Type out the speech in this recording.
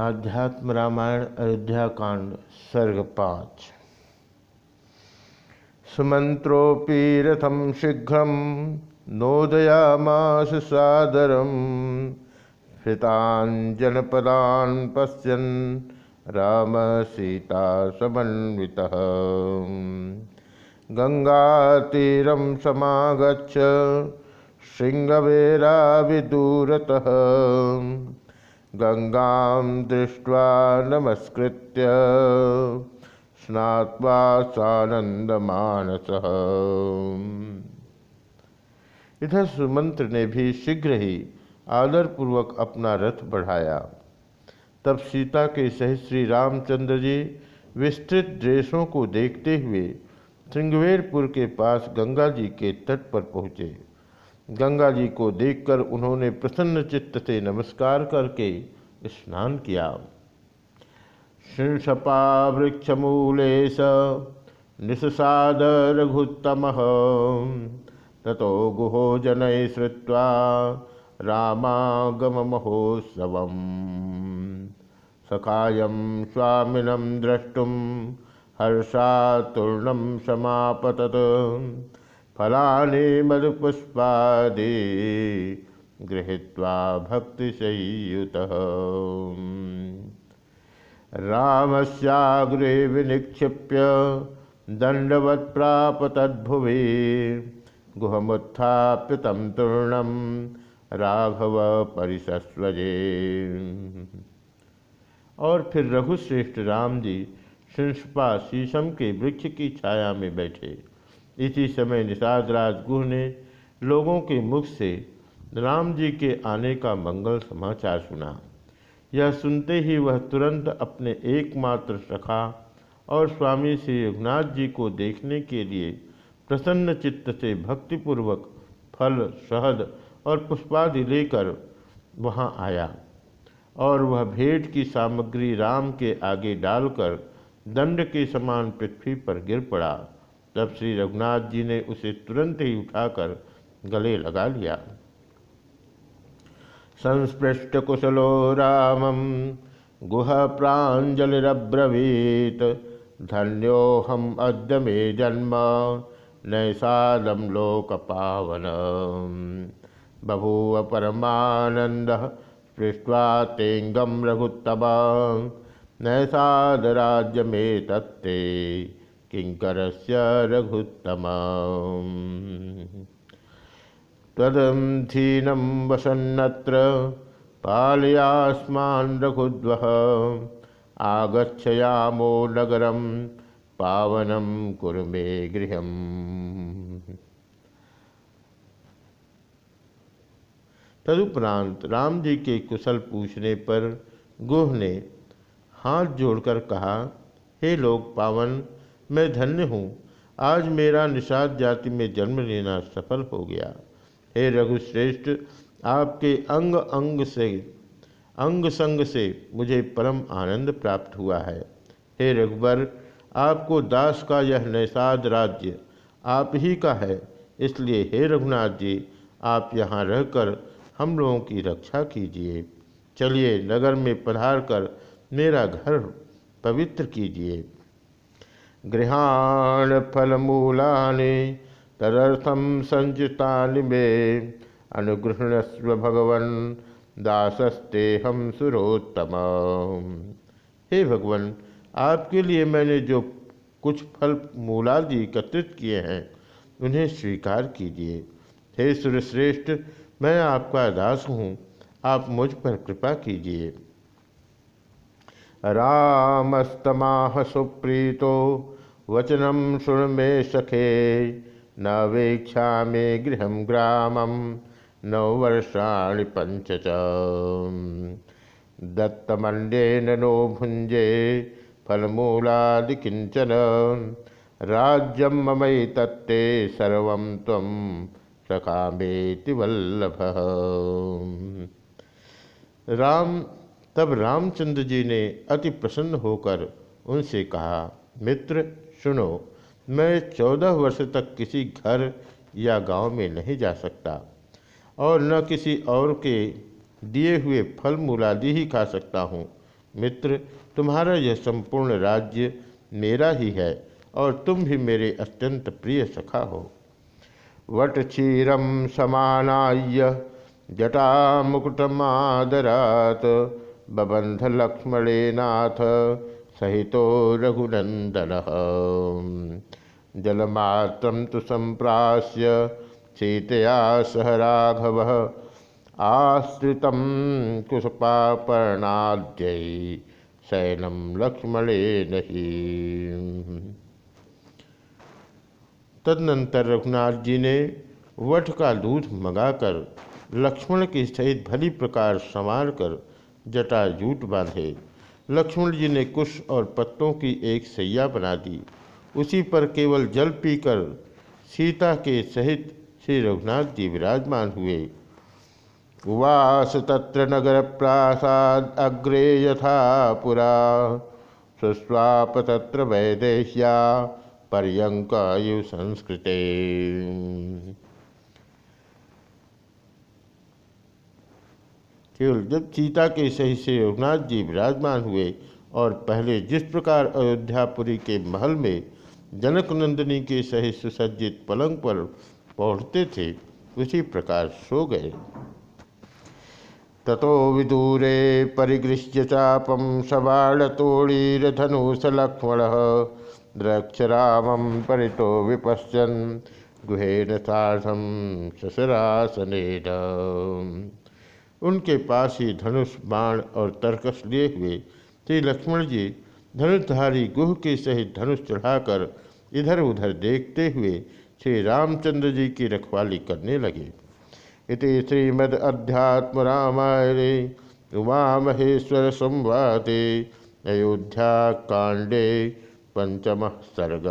आध्यात्म रामायण अयोध्या कांड सर्ग पाँच। सुमंत्रोपि रथम शीघ्र नोदयामास सादरम हृतान जनपदान राम सीता समन्वित गंगातीरम समागच्छ श्रृंगवेरा विदूरतः गंगा दृष्ट्वा नमस्कृत्य स्नात्वा सानंदमानस इधर सुमंत्र ने भी शीघ्र ही आदरपूर्वक अपना रथ बढ़ाया। तब सीता के सहित श्री रामचंद्र जी विस्तृत दृश्यों को देखते हुए श्रृंगवेरपुर के पास गंगा जी के तट पर पहुँचे। गंगा जी को देखकर उन्होंने प्रसन्न चित्त से नमस्कार करके स्नान किया। शीर्षपा वृक्षमूले स निषसाद रघुत्तम ततो गुहो जन श्रुवा रामागम महोत्सव सखायम स्वामिनम द्रष्टुम हर्षातूर्णम समापतत। फलानि मधुपुष्पादि गृहीत्वा भक्तिसंयुतः। रामस्याग्रे विनिक्षिप्य दण्डवत् तद्भुवि गुहमुत्थाप्य तं तूर्णं राघव परिसस्वजे। और फिर रघुश्रेष्ठ राम जी शिंशपा शीशम के वृक्ष की छाया में बैठे। इसी समय निषाद राजगुह ने लोगों के मुख से राम जी के आने का मंगल समाचार सुना। यह सुनते ही वह तुरंत अपने एकमात्र सखा और स्वामी श्री रघुनाथ जी को देखने के लिए प्रसन्न चित्त से भक्तिपूर्वक फल, शहद और पुष्पादि लेकर वहाँ आया और वह भेंट की सामग्री राम के आगे डालकर दंड के समान पृथ्वी पर गिर पड़ा। तब श्री रघुनाथ जी ने उसे तुरंत ही उठाकर गले लगा लिया। संस्पृष्ट कुशलो रामम गुह प्राजलिब्रवीत धन्यो हम अद्य मे जन्म नैषादम लोक पावन। बभूव परमानंद पृष्ठवा तेंगम रघुत्तम, नैषाद में तत्ते किंकर रघुत्तम तदीनम वसन्नत्र पालयास्मान रघुद्व। आगछयामो पावनम कुरु मे गृह तदुपरांत राम जी के कुशल पूछने पर गुह ने हाथ जोड़कर कहा, हे लोग पावन मैं धन्य हूँ। आज मेरा निषाद जाति में जन्म लेना सफल हो गया। हे रघुश्रेष्ठ, आपके अंग अंग से, अंग संग से मुझे परम आनंद प्राप्त हुआ है। हे रघुबर, आपको दास का यह निषाद राज्य आप ही का है। इसलिए हे रघुनाथ जी, आप यहाँ रहकर हम लोगों की रक्षा कीजिए। चलिए नगर में पधार कर मेरा घर पवित्र कीजिए। गृहाण फलमूलानि तदर्थम संचिता मे। अनुगृहणस्व भगवन दासस्ते हम सुरोत्तम। हे भगवान, आपके लिए मैंने जो कुछ फल मूलादि एकत्रित किए हैं, उन्हें स्वीकार कीजिए। हे सुरश्रेष्ठ, मैं आपका दास हूँ, आप मुझ पर कृपा कीजिए। रामस्तमाह सुप्रीतो वचनम शुण मे सखे, न वेक्षा मे गृह ग्रामम नववर्षाणि पंच दत्तमंडेन नो भुंजे फलमूलादि किंचन राज्यम ममई तत्ते सर्व तम सखा मेति वल्लभ। राम, तब रामचंद्र जी ने अति प्रसन्न होकर उनसे कहा, मित्र सुनो, मैं चौदह वर्ष तक किसी घर या गाँव में नहीं जा सकता और न किसी और के दिए हुए फल मूलादि ही खा सकता हूँ। मित्र, तुम्हारा यह संपूर्ण राज्य मेरा ही है और तुम भी मेरे अत्यंत प्रिय सखा हो। वट क्षीरम समानाय, जटा मुकुटमादरात, बबंध लक्ष्मणे नाथ सहितो रघुनंदन जलमात्रम तो संप्रास्य सीतया सह राघव। आश्रित कुशपापर्णाद्य शयनम लक्ष्मणे नहीं। तदनंतर रघुनाथ जी ने वट का दूध मंगाकर लक्ष्मण के सहित भली प्रकार संवार कर जटा जूट बांधे। लक्ष्मण जी ने कुश और पत्तों की एक सैया बना दी। उसी पर केवल जल पीकर सीता के सहित श्री रघुनाथ जी विराजमान हुए। उवास तत्र नगर प्रासाद अग्रे यथा पुरा सुस्वाप तत्र वैदेश्या पर्यंकायु संस्कृते। केवल जब सीता के सही से रघुनाथ जी विराजमान हुए और पहले जिस प्रकार अयोध्यापुरी के महल में जनक नंदिनी के सही सुसज्जित पलंग पर पहुँचते थे, उसी प्रकार सो गए। ततो विदूरे परिगृह्य चापम सबाण सबाणतोड़ीरधनुषलक्ष्मण द्रक्षरामं परितो विपश्यन् गुहेन साधम ससरासनेन उनके पास ही धनुष, बाण और तर्कस लिए हुए श्री लक्ष्मण जी धनुषधारी गुह के सहित धनुष चढ़ाकर इधर उधर देखते हुए श्री रामचंद्र जी की रखवाली करने लगे। इति श्रीमद अध्यात्म रामायणे उमामहेश्वर संवादे अयोध्या कांडे पंचम सर्ग।